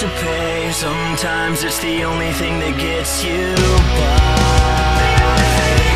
to pay Sometimes it's the only thing that gets you by.